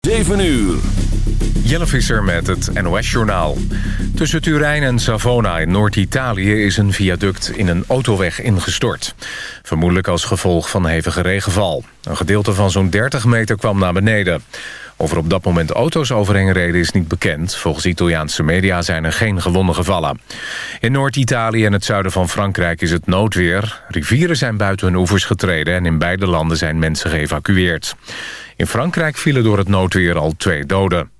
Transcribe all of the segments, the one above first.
7 uur. Jelle Visser met het NOS-journaal. Tussen Turijn en Savona in Noord-Italië is een viaduct in een autoweg ingestort. Vermoedelijk als gevolg van hevige regenval. Een gedeelte van zo'n 30 meter kwam naar beneden. Of er op dat moment auto's overheen reden is niet bekend. Volgens Italiaanse media zijn er geen gewonden gevallen. In Noord-Italië en het zuiden van Frankrijk is het noodweer. Rivieren zijn buiten hun oevers getreden... en in beide landen zijn mensen geëvacueerd. In Frankrijk vielen door het noodweer al twee doden.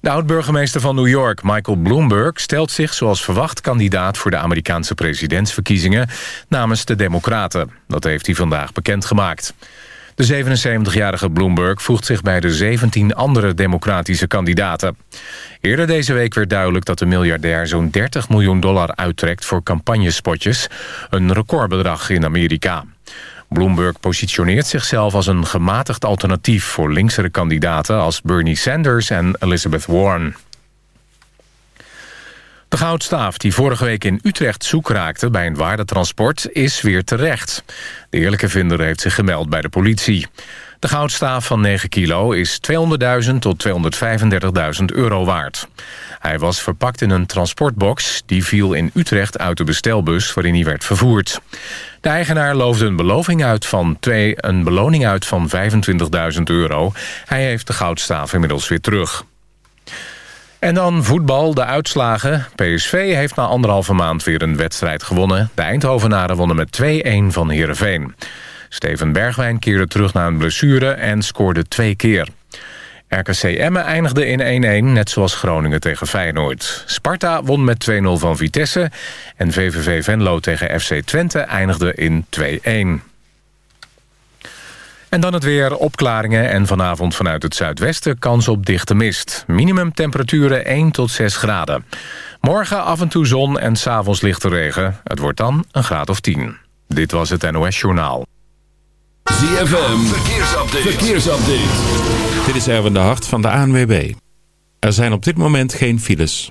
De oud-burgemeester van New York, Michael Bloomberg... stelt zich zoals verwacht kandidaat voor de Amerikaanse presidentsverkiezingen... namens de Democraten. Dat heeft hij vandaag bekendgemaakt. De 77-jarige Bloomberg voegt zich bij de 17 andere democratische kandidaten. Eerder deze week werd duidelijk dat de miljardair zo'n 30 miljoen dollar uittrekt voor campagnespotjes. Een recordbedrag in Amerika. Bloomberg positioneert zichzelf als een gematigd alternatief... voor linksere kandidaten als Bernie Sanders en Elizabeth Warren. De goudstaaf die vorige week in Utrecht zoek raakte bij een waardetransport is weer terecht. De eerlijke vinder heeft zich gemeld bij de politie. De goudstaaf van 9 kilo is 200.000 tot 235.000 euro waard. Hij was verpakt in een transportbox die viel in Utrecht uit de bestelbus waarin hij werd vervoerd. De eigenaar loofde een, beloving uit van twee, een beloning uit van 25.000 euro. Hij heeft de goudstaaf inmiddels weer terug. En dan voetbal, de uitslagen. PSV heeft na anderhalve maand weer een wedstrijd gewonnen. De Eindhovenaren wonnen met 2-1 van Heerenveen. Steven Bergwijn keerde terug naar een blessure en scoorde twee keer. RKC Emmen eindigde in 1-1, net zoals Groningen tegen Feyenoord. Sparta won met 2-0 van Vitesse en VVV Venlo tegen FC Twente eindigde in 2-1. En dan het weer, opklaringen en vanavond vanuit het zuidwesten kans op dichte mist. Minimumtemperaturen 1 tot 6 graden. Morgen af en toe zon en s'avonds lichte regen. Het wordt dan een graad of 10. Dit was het NOS Journaal. ZFM, verkeersupdate. verkeersupdate. Dit is Erwin de Hart van de ANWB. Er zijn op dit moment geen files.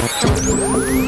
Thank you.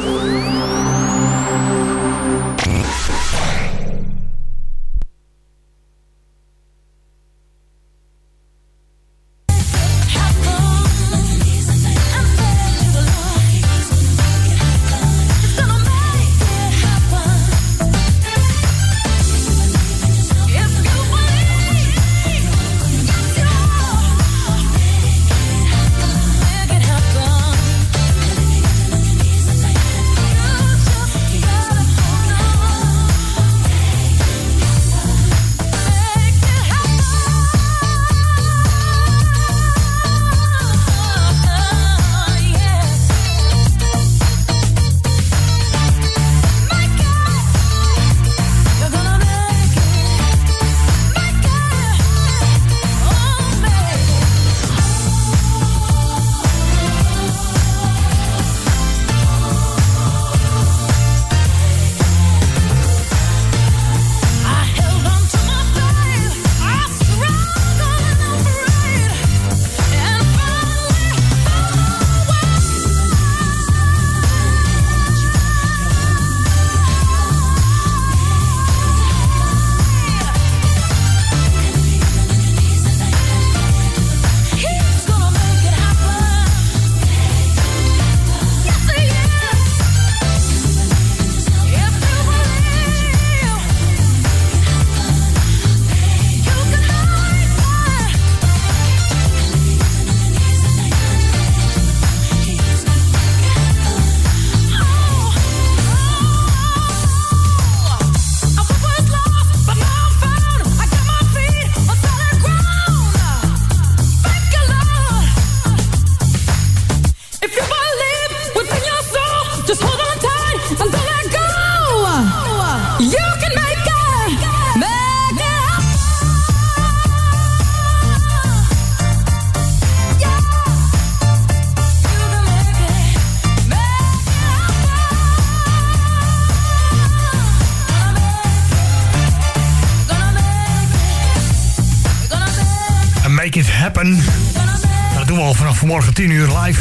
Vanmorgen 10 uur live.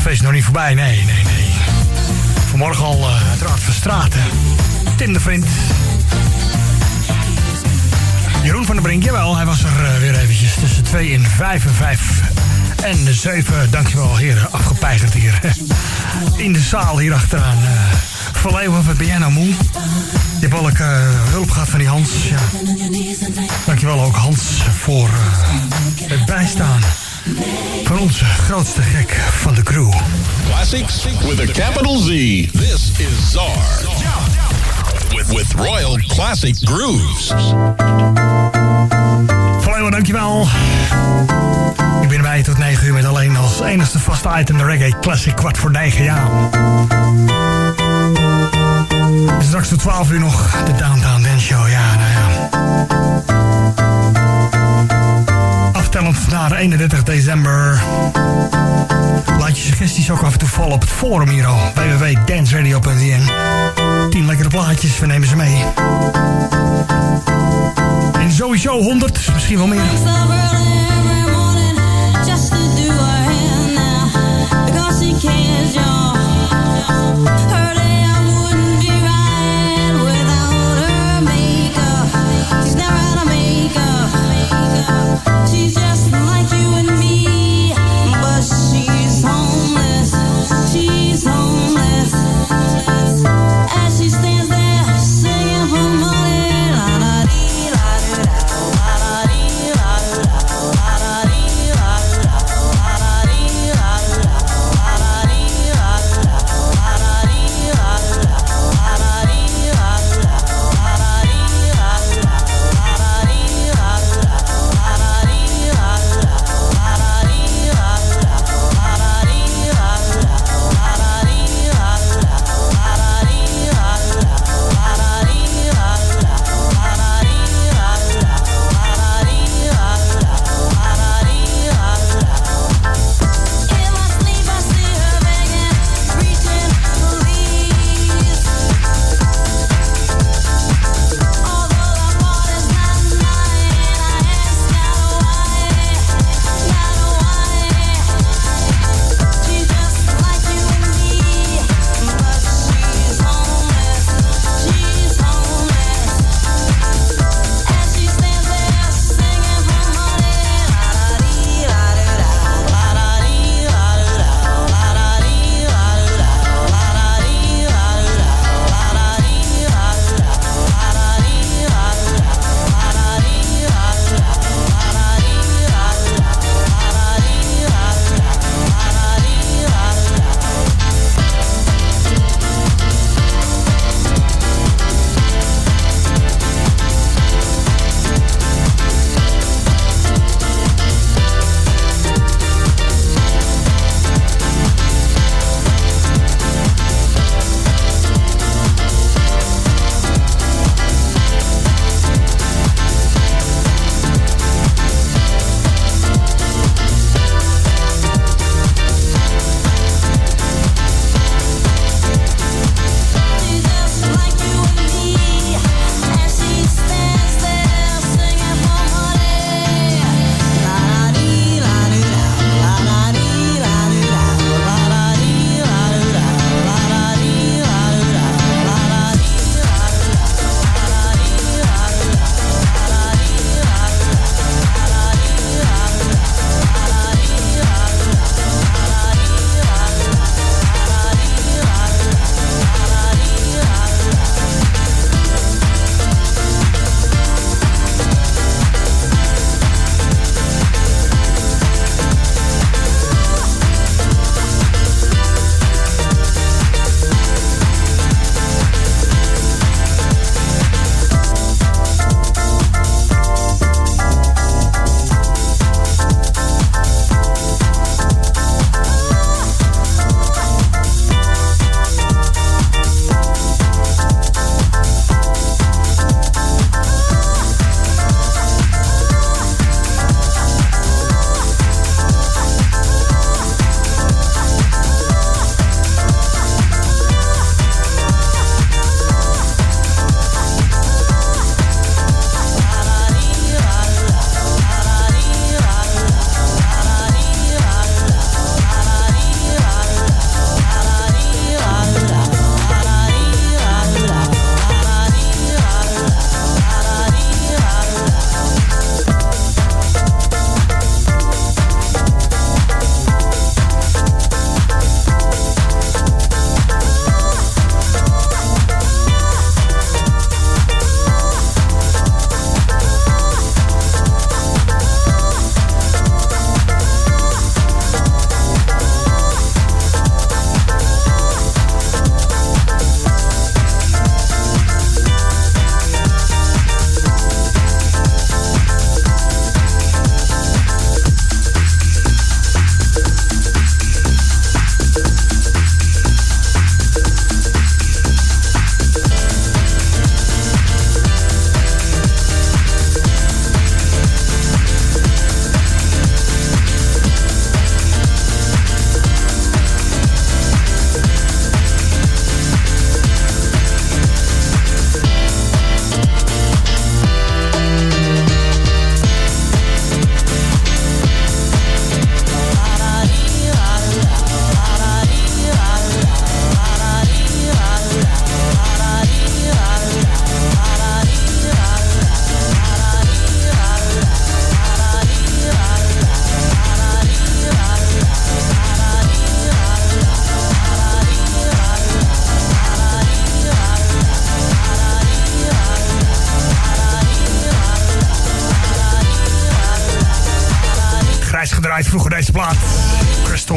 Feest nog niet voorbij, nee, nee, nee. Vanmorgen al uh, uiteraard. Tim de Vriend. Jeroen van der Brink, jawel, hij was er uh, weer eventjes tussen 2 en 5 en 5 en de 7. Dankjewel heren, afgepeigerd hier. In de zaal hier achteraan. Uh, Van Leeuwen, wat ben jij moe? Je hebt wel uh, hulp gehad van die Hans. Ja. Dankjewel ook Hans voor het bijstaan van onze grootste gek van de crew. Classics with a capital Z. This is Czar. With, with Royal Classic Grooves. Leeuwen, dankjewel. Ik ben bij tot 9 uur met alleen als enigste vaste item de Reggae Classic kwart voor 9 jaar. Straks tot 12 uur nog de Downtown Dance Show. Ja, nou ja. Naar 31 december. Laat je suggesties ook af en toe vallen op het forum hier al. www.danceradio.nl 10 lekkere plaatjes, we nemen ze mee. En sowieso 100, misschien wel meer. Because She's homeless, as she stands there.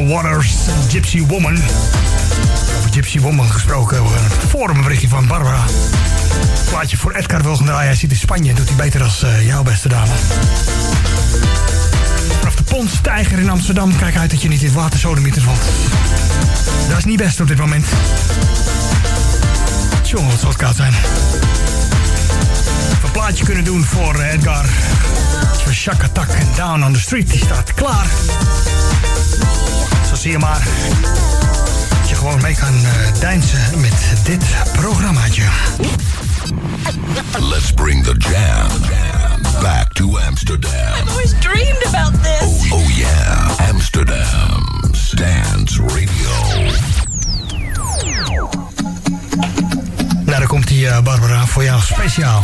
Waters, Gypsy Woman. Over Gypsy Woman gesproken. Een van Barbara. Plaatje voor Edgar wil gaan draaien. Hij zit in Spanje. Doet hij beter als eh, jouw beste dame. Vanaf de Ponstijger in Amsterdam. Kijk uit dat je niet in het watersodemieter valt. Dat is niet best op dit moment. Jongen, wat zal het koud zijn. Even een plaatje kunnen doen voor eh, Edgar. Voor Shaka Tak en Down on the Street. Die staat klaar. Zo zie je maar. Dat je gewoon mee kan eh deinsen met dit programmaatje. Let's bring the jam back to Amsterdam. I've always dreamed about this. Oh yeah, Amsterdam's Dance Radio. Nou, daar komt die eh, Barbara voor jou speciaal.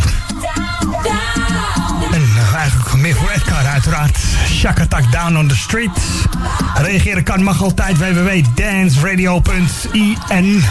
En eh, eigenlijk meer voor Edgar uiteraard. Shaka Tak Down on the Street. Reageren kan mag altijd www.danceradio.in.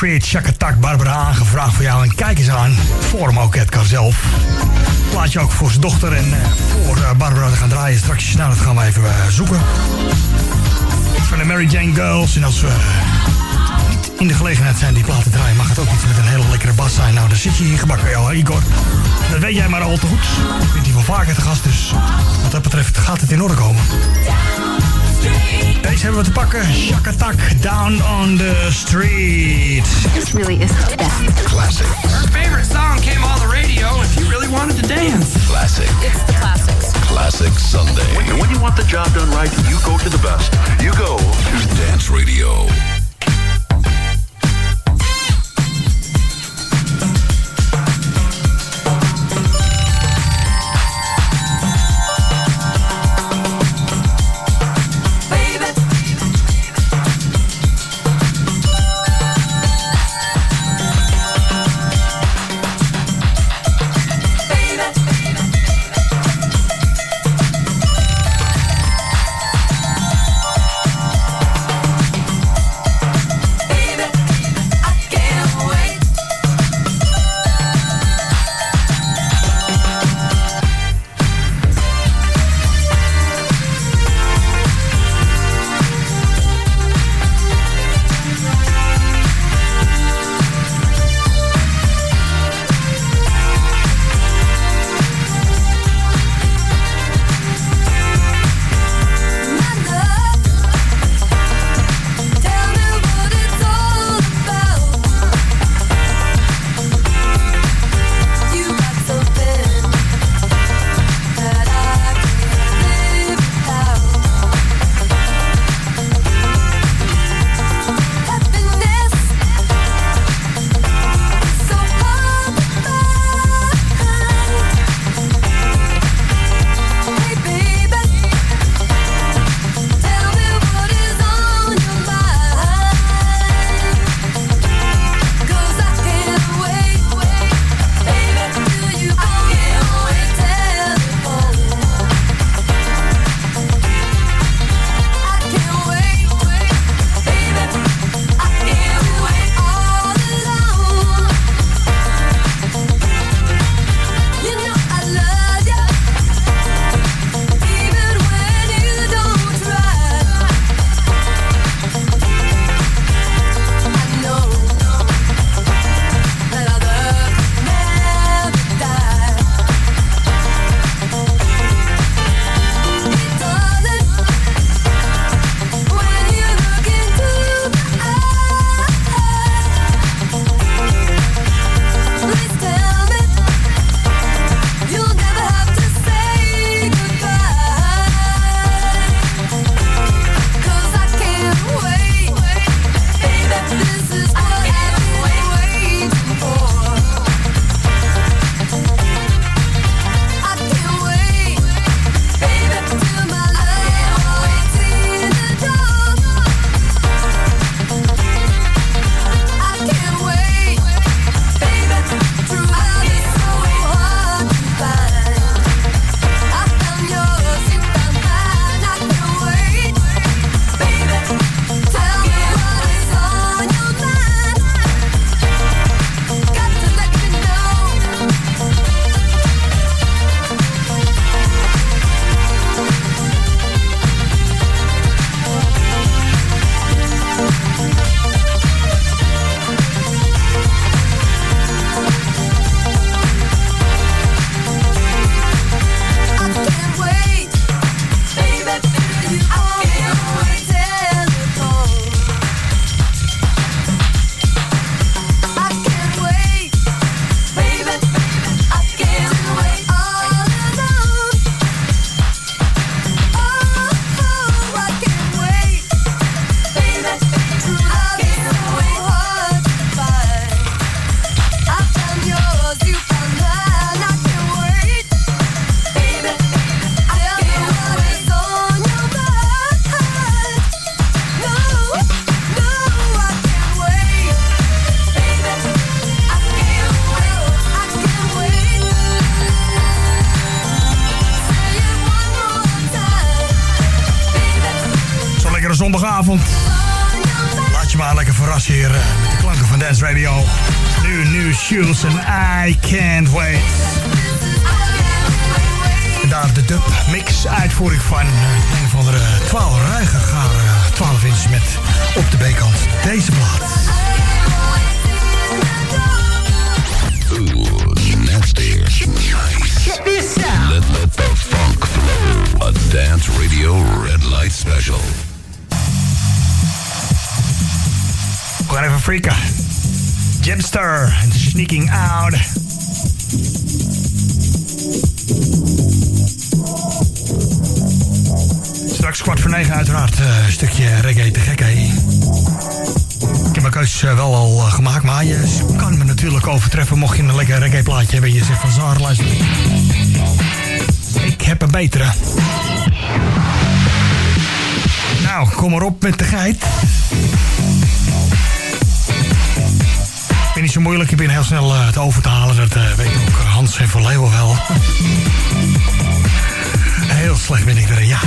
Street, Shakatak, Barbara aangevraagd voor jou. En kijk eens aan, voor hem ook zelf. Laat je ook voor zijn dochter en eh, voor eh, Barbara te gaan draaien straks. Nou, dat gaan we even eh, zoeken. Van de Mary Jane Girls. En als we niet in de gelegenheid zijn die platen te draaien... mag het ook iets met een hele lekkere bas zijn. Nou, daar zit je hier gebakken, joh, Igor. Dat weet jij maar al te goed. Ik ben hier wel vaker te gast, dus wat dat betreft gaat het in orde komen. Deze hebben we te pakken. Shakatak, Down on the Street. This really is the best. Classic. Her favorite song came on the radio and she really wanted to dance. Classic. It's the classics. Classic Sunday. When, when you want the job done right, you go to the best. You go to Dance Radio. Nu New Shoes en I Can't overtreffen mocht je een lekker reggae plaatje hebben. Je zegt van Zaar, luister. Ik heb een betere. Nou, kom maar op met de geit. Ik ben niet zo moeilijk, ik ben heel snel eh, te over te halen. Dat eh, weet ook eh, Hans en van Leeuwen wel. Heel slecht ben ik erin, ja.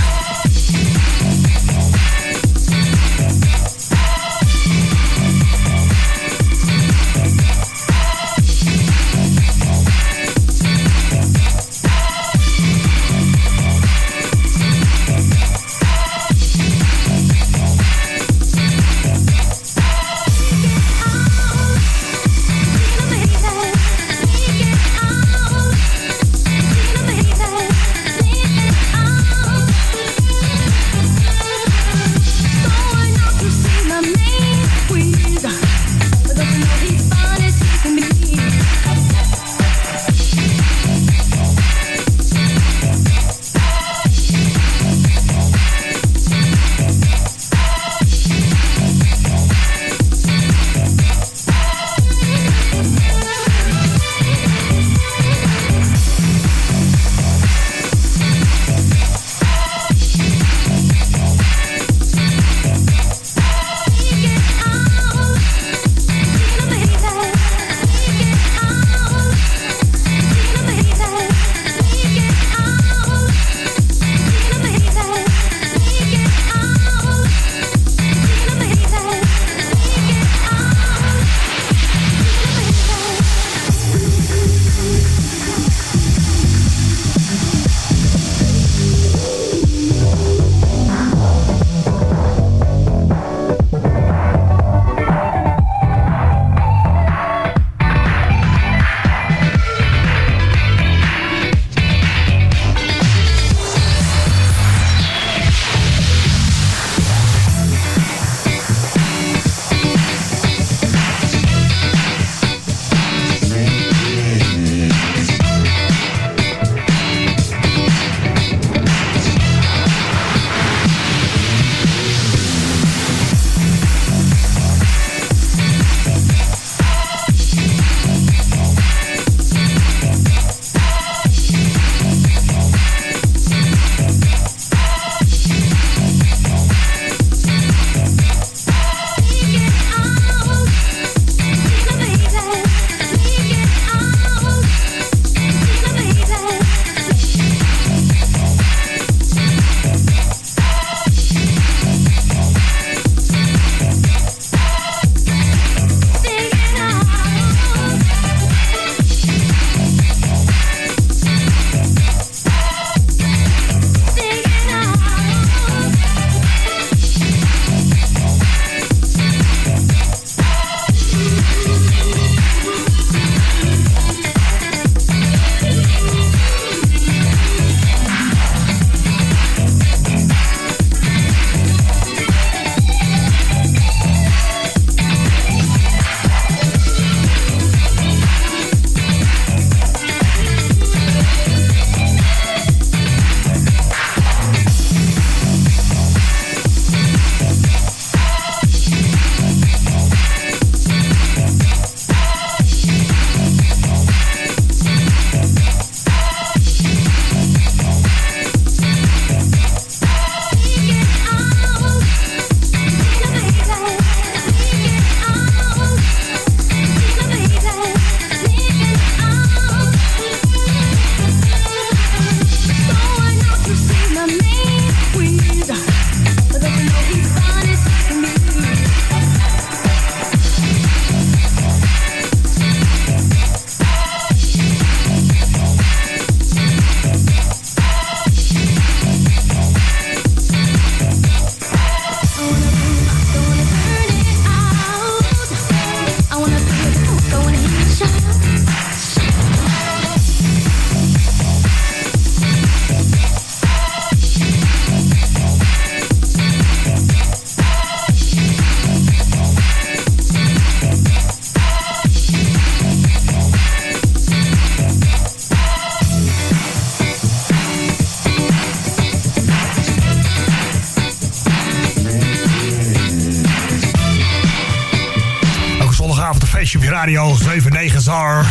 Radio 79 ZAR.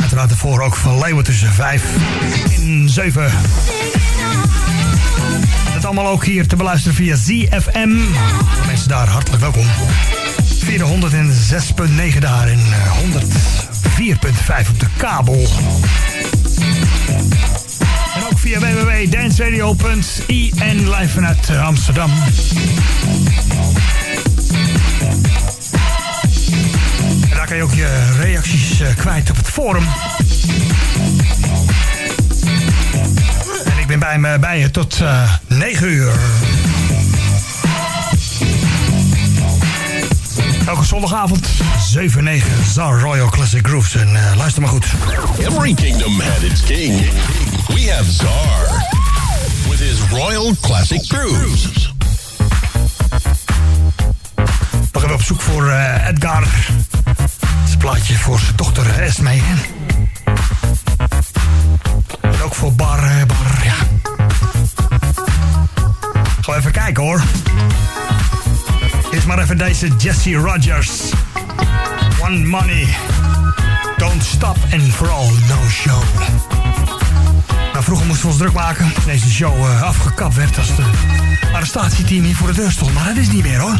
Uiteraard ervoor ook van Leeuwen tussen 5 en 7. Het allemaal ook hier te beluisteren via ZFM. Mensen daar hartelijk welkom. 406.9 daar en eh, 104.5 op de kabel. En ook via www.dansradio.in live vanuit Amsterdam. kan je ook je reacties uh, kwijt op het forum. En ik ben bij, me, bij je tot eh, uh, 9 uur. Elke zondagavond 7-9 Zar Royal Classic Grooves. En eh, luister maar goed. Every kingdom had its king. We have Zar. With his Royal Classic Grooves. We gaan op zoek voor Edgar plaatje voor zijn dochter Esme. En ook voor Bar, Bar, ja. Even kijken hoor. Is maar even deze Jesse Rogers. One Money. Don't Stop and For All No Show. Nou, vroeger moesten we ons druk maken deze show uh, afgekapt werd als de arrestatieteam hier voor de deur stond. Maar dat is niet meer hoor.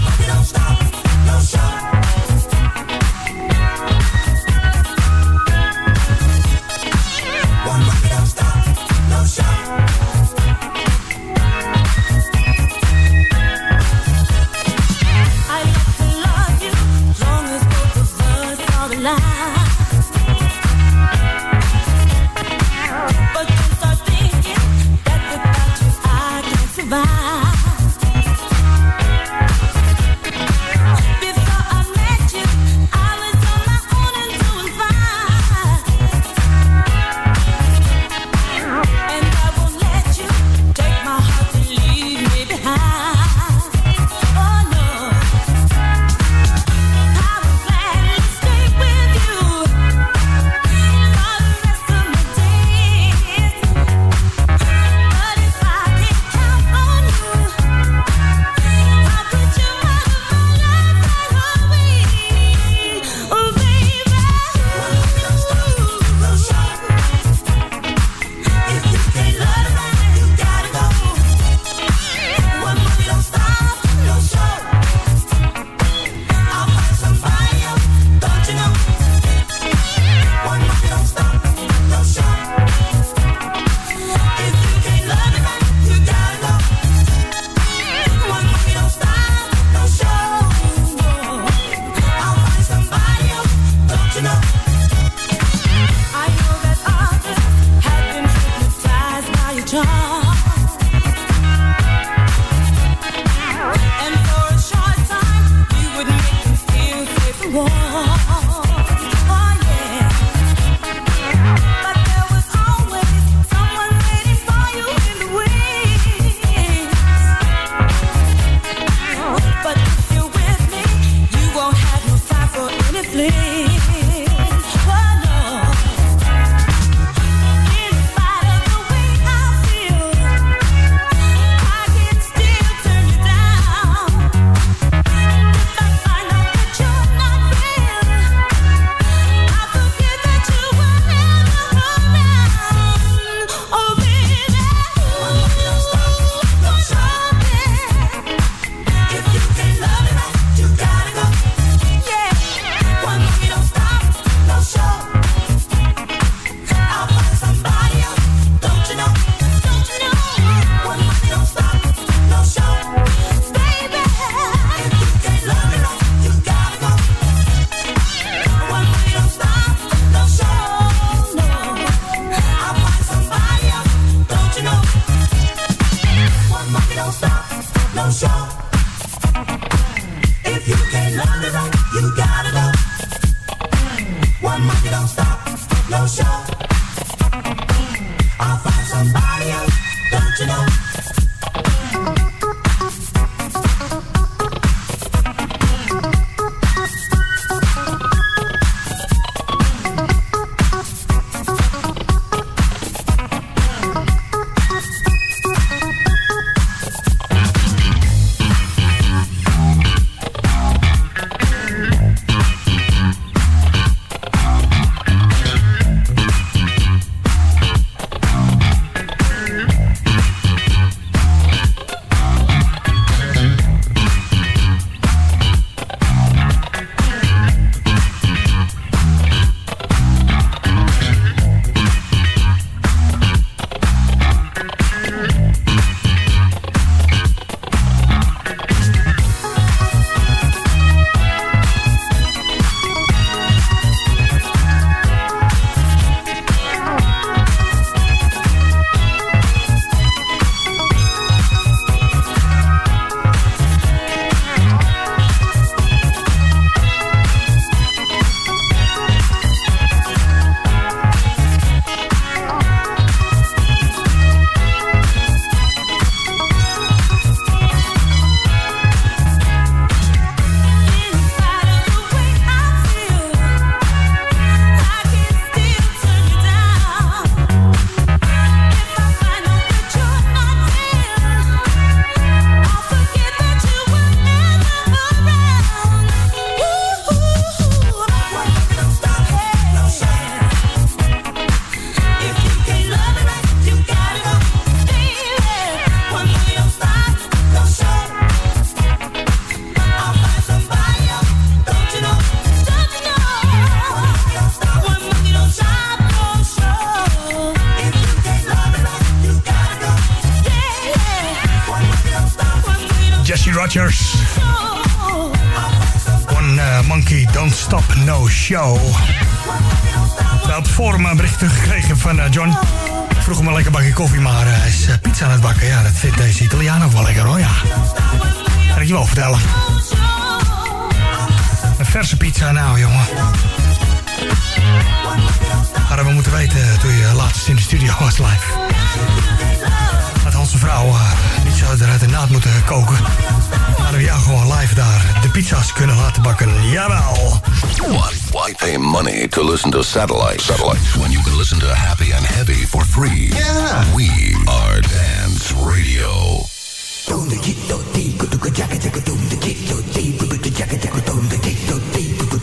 Don't Stop No Show. Het forum een bericht teruggekregen van eh, John. Ik vroeg hem een lekker bakje koffie, maar eh, hij is eh, pizza aan het bakken. Ja, dat vindt deze Italiaan ook wel lekker hoor, ja. Kan ik je wel vertellen. Een verse pizza nou, jongen. Hadden we moeten weten toen je laatst in de studio was live. Had onze vrouw niet zo eruit de naad moeten koken. Hadden we jou gewoon live daar de pizza's kunnen laten bakken. Jawel. Why, why pay money to listen to satellite? Satellites when you can listen to Happy and Heavy for free. Yeah. We are Dance Radio.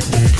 Thank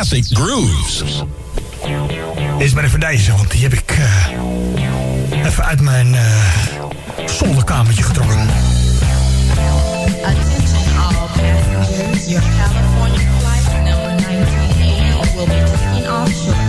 Classic Grooves. Is bij de verdijzen, want die heb ik eh, even uit mijn eh, zolderkamertje getrokken. Off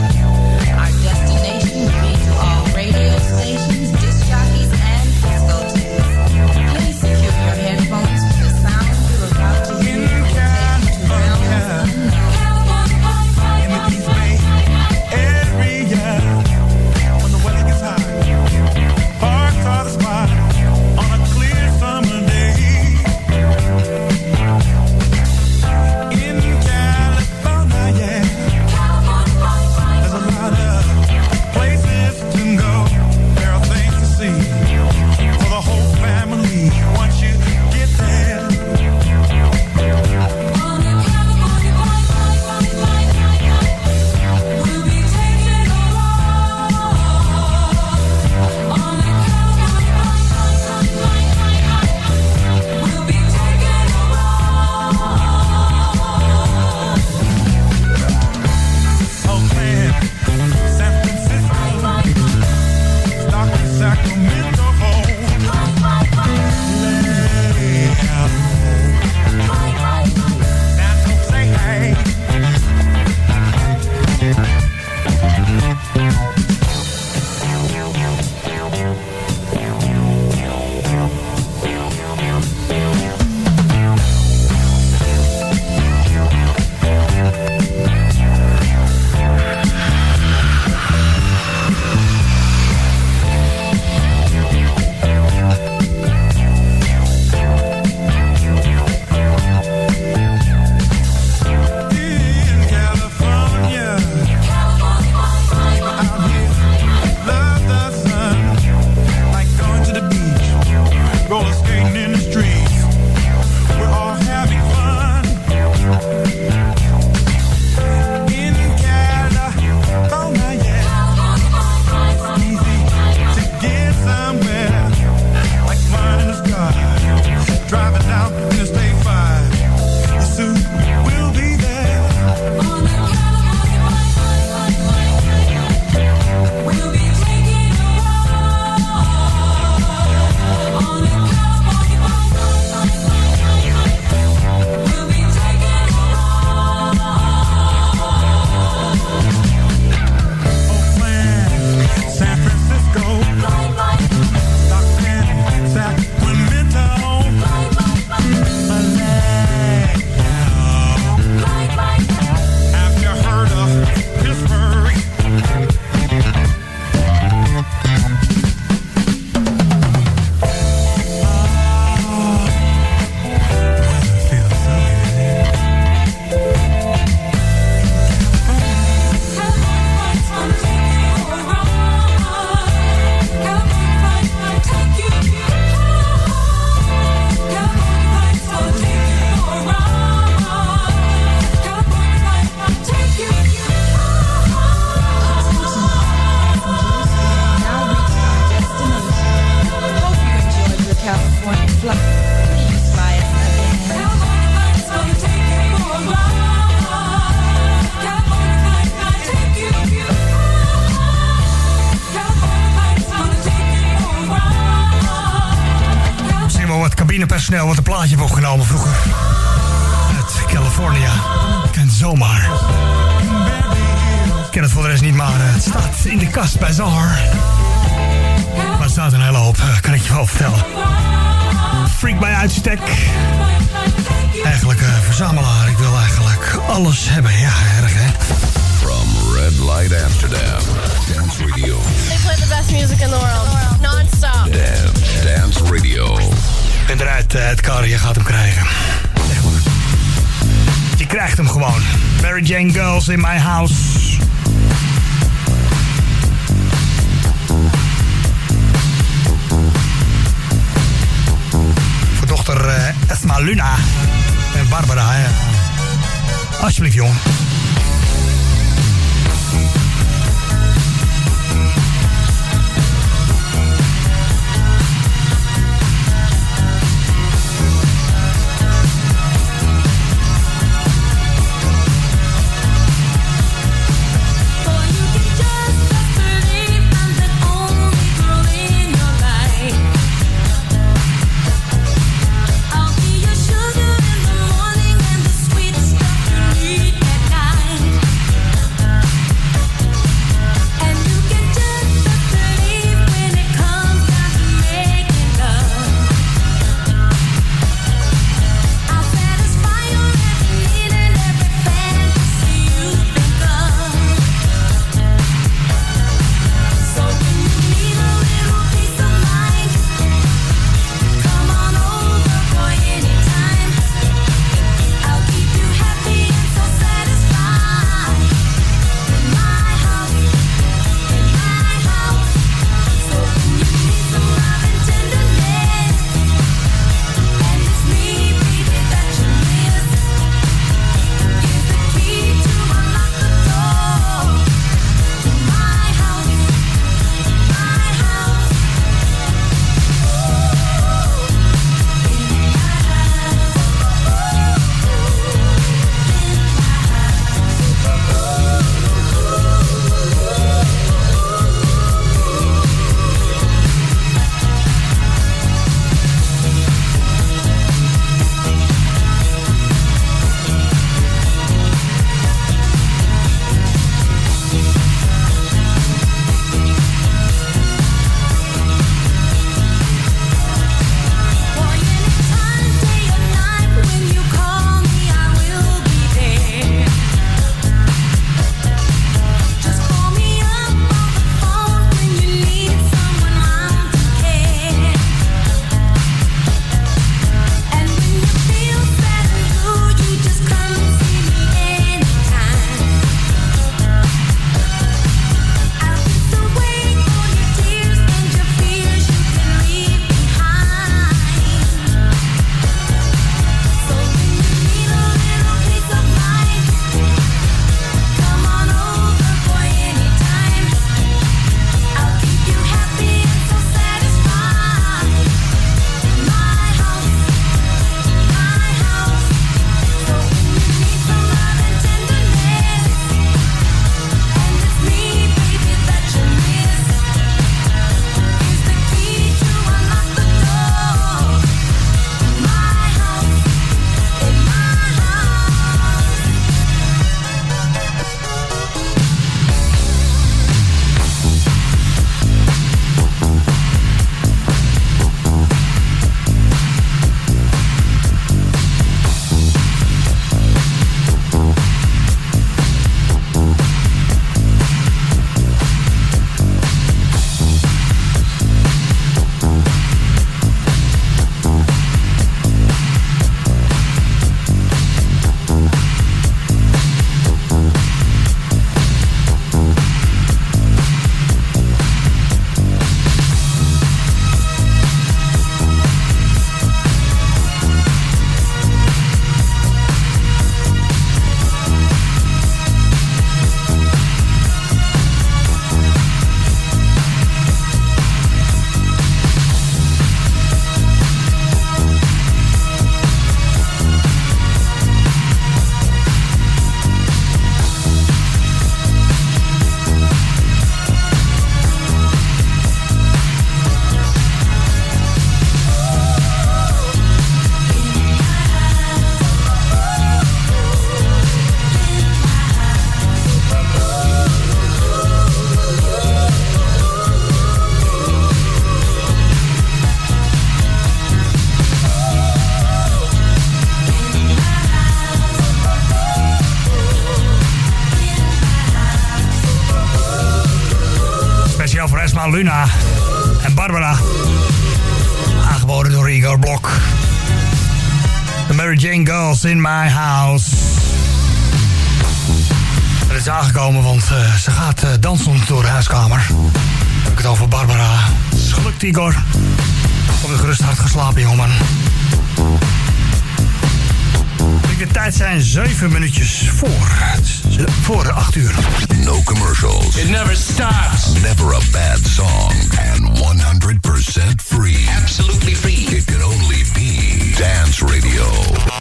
het, eh, het je gaat hem krijgen. Je krijgt hem gewoon. Mary Jane Girls in my house. Voor dochter eh, Esma Luna en Barbara. Alsjeblieft, jongen. Igor. Op een gerust hart geslapen, jongen. De tijd zijn 7 minuutjes voor, voor de 8 uur. No commercials. It never stops. Never a bad song. And 100% free. Absolutely free. It can only be Dance Radio.